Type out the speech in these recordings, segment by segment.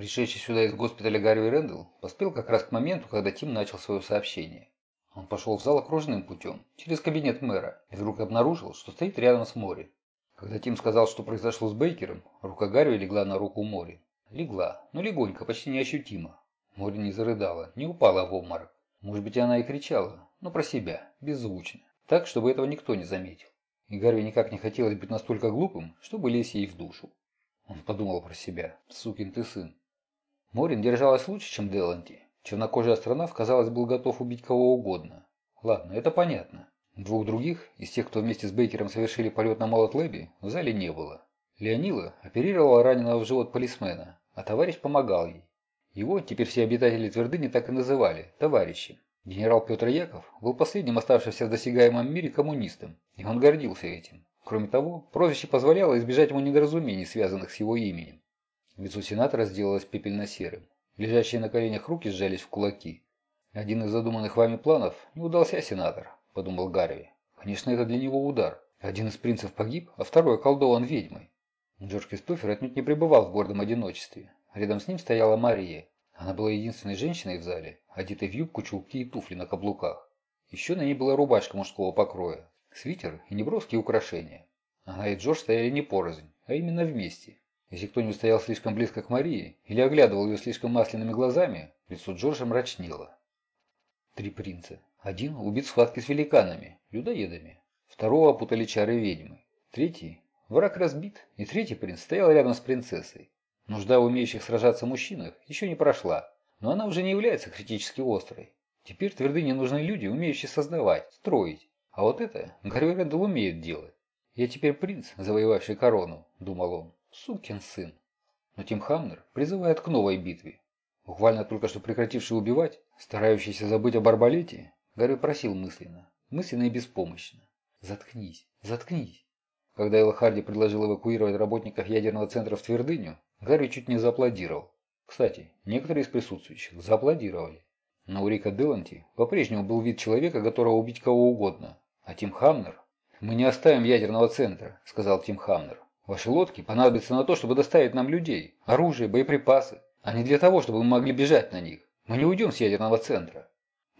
Пришедший сюда из госпиталя Гарри Рэндалл поспел как раз к моменту, когда Тим начал свое сообщение. Он пошел в зал окружным путем, через кабинет мэра, и вдруг обнаружил, что стоит рядом с Мори. Когда Тим сказал, что произошло с Бейкером, рука Гарри легла на руку Мори. Легла, но легонько, почти неощутимо. Мори не зарыдала, не упала в обморок. Может быть, она и кричала, но про себя, беззвучно, так, чтобы этого никто не заметил. И Гарви никак не хотелось быть настолько глупым, чтобы лезть ей в душу. Он подумал про себя. Сукин ты сын. Морин держалась лучше, чем Деланти. Чернокожий астронавт, казалось, был готов убить кого угодно. Ладно, это понятно. Двух других, из тех, кто вместе с Бейкером совершили полет на Молот Лэби, в зале не было. Леонила оперировала раненого в живот полисмена, а товарищ помогал ей. Его теперь все обитатели твердыни так и называли – товарищем. Генерал Петр Яков был последним оставшимся в досягаемом мире коммунистом, и он гордился этим. Кроме того, прозвище позволяло избежать ему недоразумений, связанных с его именем. Лицо сенатора сделалось пепельно-серым. Лежащие на коленях руки сжались в кулаки. «Один из задуманных вами планов не удался, сенатор», – подумал Гарви. «Конечно, это для него удар. Один из принцев погиб, а второй околдован ведьмой». Джордж Кристофер отнюдь не пребывал в гордом одиночестве. Рядом с ним стояла Мария, она была единственной женщиной в зале, одетой в юбку, чулки и туфли на каблуках. Еще на ней была рубашка мужского покроя, свитер и неброские украшения. Она и Джордж стояли не порознь, а именно вместе. Если кто-нибудь стоял слишком близко к Марии или оглядывал ее слишком масляными глазами, лицо Джорджа мрачнело. Три принца. Один убит в схватке с великанами, людоедами. Второго опутали чары ведьмы. Третий – враг разбит, и третий принц стоял рядом с принцессой. Нужда в умеющих сражаться мужчинах еще не прошла, но она уже не является критически острой. Теперь твердыне нужны люди, умеющие создавать, строить. А вот это Гарри Рэндалл умеет делать. «Я теперь принц, завоевавший корону», – думал он. «Сукин сын». Но Тим Хамнер призывает к новой битве. Буквально только что прекративший убивать, старающийся забыть об арбалете, Гарри просил мысленно, мысленно и беспомощно. «Заткнись, заткнись». Когда Элла Харди предложил эвакуировать работников ядерного центра в Твердыню, Гарри чуть не зааплодировал. Кстати, некоторые из присутствующих зааплодировали. Но у Рика Деланти по-прежнему был вид человека, готового убить кого угодно. А Тим Хамнер... «Мы не оставим ядерного центра», — сказал Тим Хамнер. «Ваши лодки понадобятся на то, чтобы доставить нам людей, оружие, боеприпасы, а не для того, чтобы мы могли бежать на них. Мы не уйдем с ядерного центра».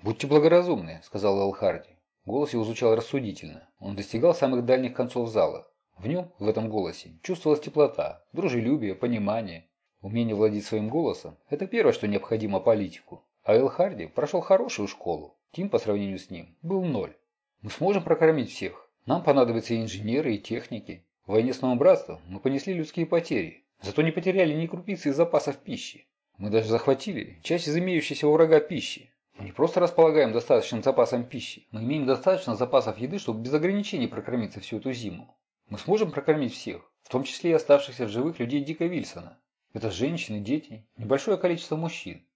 «Будьте благоразумны», — сказал Эл Харди. Голос его звучал рассудительно. Он достигал самых дальних концов зала. В нем, в этом голосе, чувствовалась теплота, дружелюбие, понимание. Умение владеть своим голосом – это первое, что необходимо политику. А Эл Харди прошел хорошую школу. Тим по сравнению с ним был ноль. Мы сможем прокормить всех. Нам понадобятся и инженеры, и техники. В войне с Новым Братством мы понесли людские потери. Зато не потеряли ни крупицы из запасов пищи. Мы даже захватили часть из имеющейся у врага пищи. Мы не просто располагаем достаточным запасом пищи, мы имеем достаточно запасов еды, чтобы без ограничений прокормиться всю эту зиму. Мы сможем прокормить всех, в том числе и оставшихся в живых людей Дика Вильсона. Это женщины, дети, небольшое количество мужчин.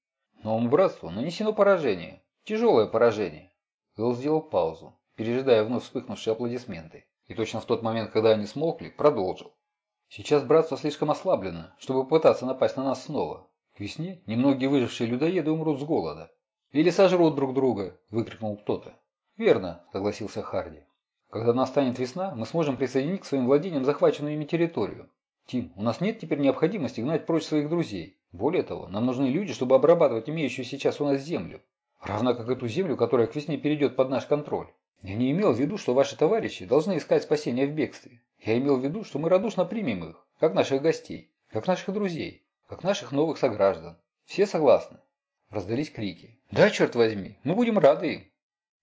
Новому братству нанесено поражение. Тяжелое поражение. Эл сделал паузу, пережидая вновь вспыхнувшие аплодисменты. И точно в тот момент, когда они смолкли, продолжил. Сейчас братство слишком ослаблено, чтобы попытаться напасть на нас снова. К весне немногие выжившие людоеды умрут с голода. Или сожрут друг друга, выкрикнул кто-то. Верно, согласился Харди. Когда настанет весна, мы сможем присоединить к своим владениям захваченную ими территорию. Тим, у нас нет теперь необходимости гнать прочь своих друзей. Более того, нам нужны люди, чтобы обрабатывать имеющую сейчас у нас землю. Равно как эту землю, которая к весне перейдет под наш контроль. Я не имел в виду, что ваши товарищи должны искать спасения в бегстве. Я имел в виду, что мы радушно примем их, как наших гостей, как наших друзей, как наших новых сограждан. Все согласны?» Раздались крики. «Да, черт возьми, мы будем рады им!»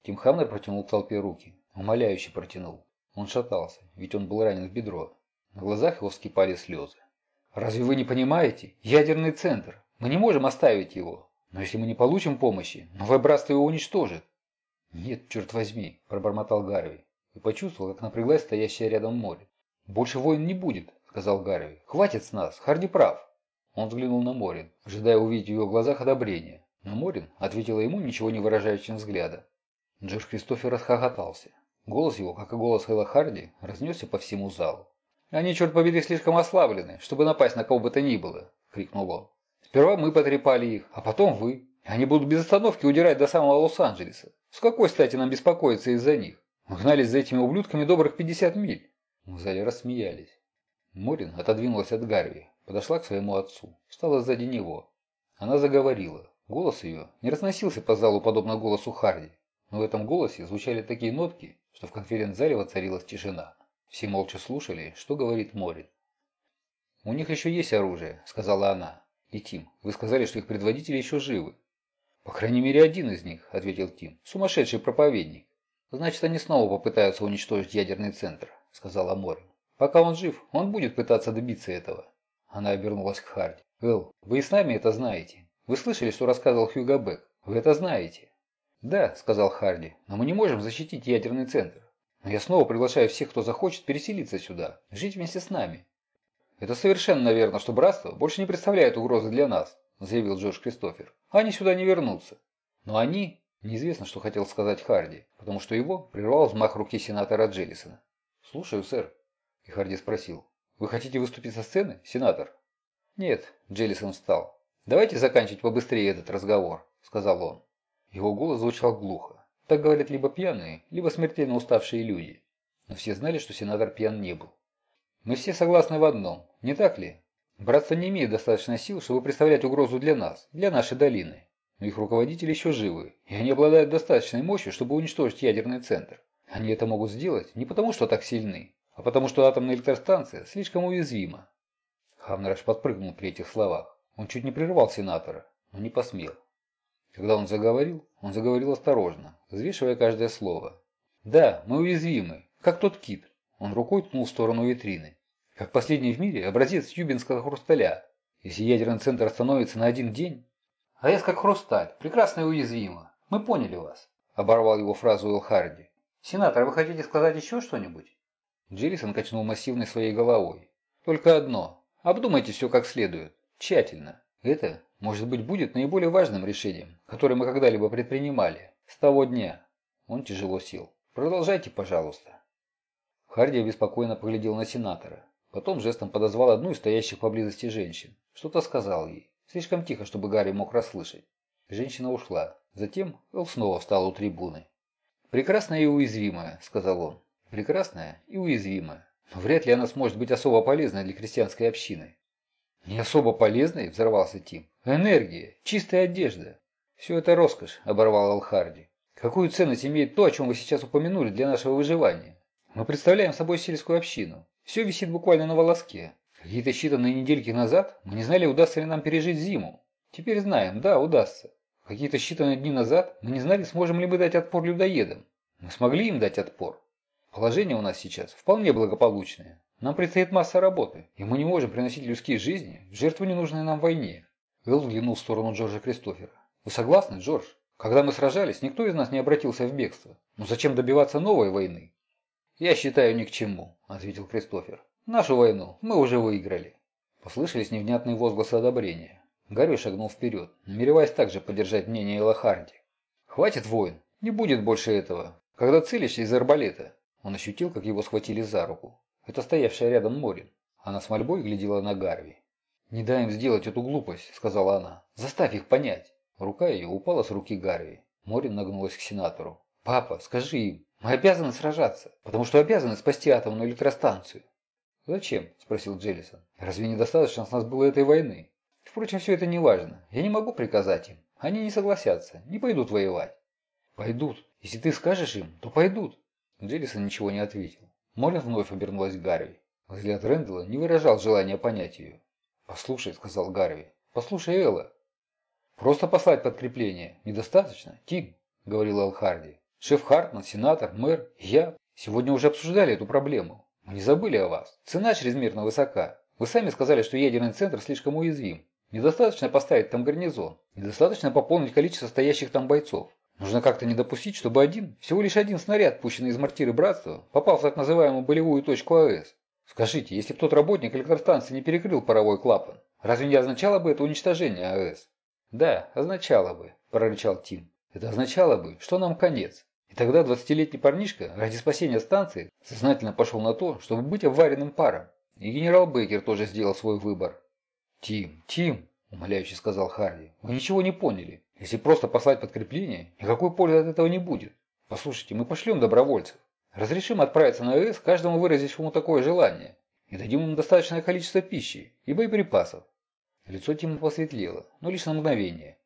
Тим Хамнер протянул к толпе руки. Умоляюще протянул. Он шатался, ведь он был ранен в бедро. На глазах его вскипали слезы. «Разве вы не понимаете? Ядерный центр. Мы не можем оставить его. Но если мы не получим помощи, новое братство его уничтожит». «Нет, черт возьми», – пробормотал Гарви и почувствовал, как напряглась стоящая рядом море. «Больше войн не будет», – сказал Гарви. «Хватит с нас, Харди прав». Он взглянул на Морин, ожидая увидеть в ее глазах одобрение. Но Морин ответила ему ничего не выражающим взгляда. Джордж Кристофер расхохотался. Голос его, как и голос Хэлла Харди, разнесся по всему залу. «Они, черт побери, слишком ослаблены, чтобы напасть на кого бы то ни было!» – крикнул он. «Сперва мы потрепали их, а потом вы. Они будут без остановки удирать до самого Лос-Анджелеса. С какой стати нам беспокоиться из-за них? Мы гнались за этими ублюдками добрых 50 миль!» В зале рассмеялись. Морин отодвинулась от Гарви, подошла к своему отцу, встала сзади него. Она заговорила. Голос ее не разносился по залу подобно голосу Харди, но в этом голосе звучали такие нотки, что в конференц-зале воцарилась тишина. Все молча слушали, что говорит Морин. «У них еще есть оружие», — сказала она. «И Тим, вы сказали, что их предводители еще живы». «По крайней мере, один из них», — ответил Тим. «Сумасшедший проповедник». «Значит, они снова попытаются уничтожить ядерный центр», — сказала Морин. «Пока он жив, он будет пытаться добиться этого». Она обернулась к Харди. «Эл, вы и с нами это знаете. Вы слышали, что рассказывал Хьюго Бек? Вы это знаете?» «Да», — сказал Харди, — «но мы не можем защитить ядерный центр. Но я снова приглашаю всех, кто захочет переселиться сюда, жить вместе с нами. «Это совершенно верно, что братство больше не представляет угрозы для нас», заявил Джордж Кристофер. «Они сюда не вернутся». Но они... Неизвестно, что хотел сказать Харди, потому что его прервал взмах руки сенатора Джеллисона. «Слушаю, сэр». И Харди спросил. «Вы хотите выступить со сцены, сенатор?» «Нет», Джеллисон встал. «Давайте заканчивать побыстрее этот разговор», сказал он. Его голос звучал глухо. Так говорят либо пьяные, либо смертельно уставшие люди. Но все знали, что сенатор пьян не был. Мы все согласны в одном, не так ли? Братство не имеет достаточно сил, чтобы представлять угрозу для нас, для нашей долины. Но их руководители еще живы, и они обладают достаточной мощью, чтобы уничтожить ядерный центр. Они это могут сделать не потому, что так сильны, а потому, что атомная электростанция слишком уязвима. Хамнераш подпрыгнул при этих словах. Он чуть не прервал сенатора, но не посмел. Когда он заговорил, он заговорил осторожно, взвешивая каждое слово. «Да, мы уязвимы, как тот кит, он рукой ткнул в сторону витрины. Как последний в мире образец юбинского хрусталя. Если ядерный центр остановится на один день... А я как хрусталь, прекрасно и уязвимо. Мы поняли вас. Оборвал его фразу Уилл Харди. Сенатор, вы хотите сказать еще что-нибудь? Джеррисон качнул массивной своей головой. Только одно. Обдумайте все как следует. Тщательно. Это, может быть, будет наиболее важным решением, которое мы когда-либо предпринимали. С того дня. Он тяжело сел. Продолжайте, пожалуйста. Харди обеспокоенно поглядел на сенатора. Потом жестом подозвал одну из стоящих поблизости женщин. Что-то сказал ей. Слишком тихо, чтобы Гарри мог расслышать. Женщина ушла. Затем Эл снова встал у трибуны. «Прекрасная и уязвимая», — сказал он. «Прекрасная и уязвимая. Но вряд ли она сможет быть особо полезной для крестьянской общины». «Не особо полезной?» – взорвался Тим. «Энергия, чистая одежда. Все это роскошь», – оборвал Алхарди. «Какую ценность имеет то, о чем вы сейчас упомянули для нашего выживания? Мы представляем собой сельскую общину. Все висит буквально на волоске. Какие-то считанные недельки назад мы не знали, удастся ли нам пережить зиму. Теперь знаем, да, удастся. Какие-то считанные дни назад мы не знали, сможем ли мы дать отпор людоедам. Мы смогли им дать отпор. Положение у нас сейчас вполне благополучное. Нам предстоит масса работы, и мы не можем приносить людские жизни в жертву ненужной нам войне. Эл взглянул в сторону Джорджа Кристофера. Вы согласны, Джордж? Когда мы сражались, никто из нас не обратился в бегство. Но зачем добиваться новой войны? «Я считаю ни к чему», – ответил Кристофер. «Нашу войну мы уже выиграли». Послышались невнятные возгласы одобрения. Гарри шагнул вперед, намереваясь также поддержать мнение Элла Харди. «Хватит войн, не будет больше этого. Когда целишься из арбалета...» Он ощутил, как его схватили за руку. Это стоявшая рядом Морин. Она с мольбой глядела на Гарви. «Не дай им сделать эту глупость», — сказала она. «Заставь их понять». Рука ее упала с руки Гарви. Морин нагнулась к сенатору. «Папа, скажи им, мы обязаны сражаться, потому что обязаны спасти атомную электростанцию». «Зачем?» – спросил Джеллисон. «Разве недостаточно с нас было этой войны? Впрочем, все это не важно. Я не могу приказать им. Они не согласятся, не пойдут воевать». «Пойдут. Если ты скажешь им, то пойдут». Джеллисон ничего не ответил. Молин вновь обернулась к Гарви. Взгляд Рэндалла не выражал желания понять ее. «Послушай», – сказал Гарви. «Послушай, Элла». «Просто послать подкрепление. Недостаточно, Тим», – говорил Эл Харди. Шеф Хартман, сенатор, мэр, я сегодня уже обсуждали эту проблему. Мы не забыли о вас. Цена чрезмерно высока. Вы сами сказали, что ядерный центр слишком уязвим. Недостаточно поставить там гарнизон. Недостаточно пополнить количество стоящих там бойцов. Нужно как-то не допустить, чтобы один, всего лишь один снаряд, пущенный из мортиры братства, попал в так называемую болевую точку АЭС. Скажите, если бы тот работник электростанции не перекрыл паровой клапан, разве не означало бы это уничтожение АЭС? Да, означало бы, прорычал Тим. Это означало бы, что нам конец. И тогда 20-летний парнишка ради спасения станции сознательно пошел на то, чтобы быть обваренным паром. И генерал Бейкер тоже сделал свой выбор. «Тим, Тим!» – умоляюще сказал Харди. «Вы ничего не поняли. Если просто послать подкрепление, никакой пользы от этого не будет. Послушайте, мы пошлем добровольцев. Разрешим отправиться на АЭС каждому выразившему такое желание. И дадим им достаточное количество пищи и боеприпасов. Лицо Тима посветлело, но лишь на мгновение.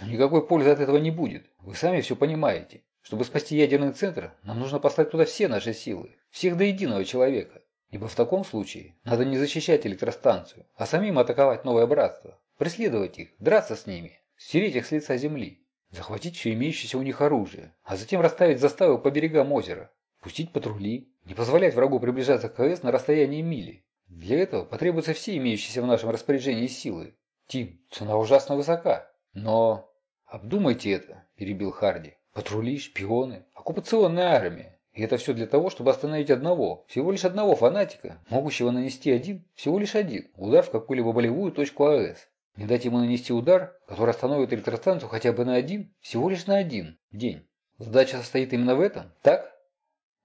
Но никакой пользы от этого не будет. Вы сами все понимаете. Чтобы спасти ядерный центр, нам нужно послать туда все наши силы. Всех до единого человека. Ибо в таком случае надо не защищать электростанцию, а самим атаковать новое братство. Преследовать их, драться с ними, стереть их с лица земли. Захватить все имеющееся у них оружие, а затем расставить заставы по берегам озера. Пустить патрули, не позволять врагу приближаться к КС на расстоянии мили. Для этого потребуются все имеющиеся в нашем распоряжении силы. Тим, цена ужасно высока. Но... «Обдумайте это», – перебил Харди. «Патрули, шпионы, оккупационная армия. И это все для того, чтобы остановить одного, всего лишь одного фанатика, могущего нанести один, всего лишь один, удар в какую-либо болевую точку АЭС. Не дать ему нанести удар, который остановит электростанцию хотя бы на один, всего лишь на один день. Задача состоит именно в этом, так?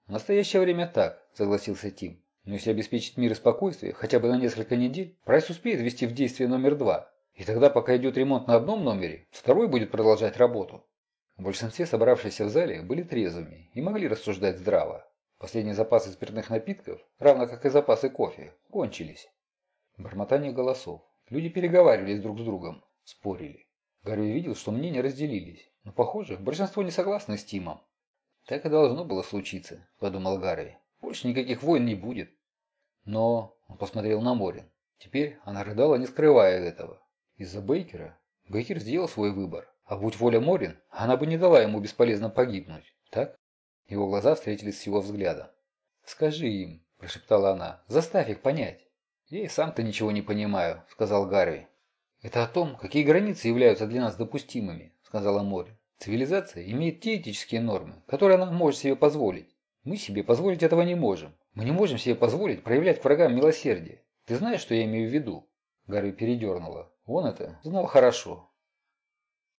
В настоящее время так, согласился Тим. Но если обеспечить мир и спокойствие хотя бы на несколько недель, Прайс успеет ввести в действие номер два. И тогда, пока идет ремонт на одном номере, второй будет продолжать работу. В большинстве собравшихся в зале были трезвыми и могли рассуждать здраво. Последние запасы спиртных напитков, равно как и запасы кофе, кончились. Бормотание голосов. Люди переговаривались друг с другом, спорили. Гарви видел, что мнения разделились, но, похоже, большинство не согласны с Тимом. «Так и должно было случиться», – подумал Гарви. «Больше никаких войн не будет». Но он посмотрел на Морин. Теперь она рыдала, не скрывая этого. Из-за Бейкера? Бейкер сделал свой выбор. А будь воля Морин, она бы не дала ему бесполезно погибнуть. Так? Его глаза встретились с его взглядом. «Скажи им», – прошептала она, – «заставь их понять». «Я и сам-то ничего не понимаю», – сказал Гарви. «Это о том, какие границы являются для нас допустимыми», – сказала Мори. «Цивилизация имеет те этические нормы, которые она может себе позволить. Мы себе позволить этого не можем. Мы не можем себе позволить проявлять к врагам милосердие. Ты знаешь, что я имею в виду?» Гарви передернула. Он это знал хорошо.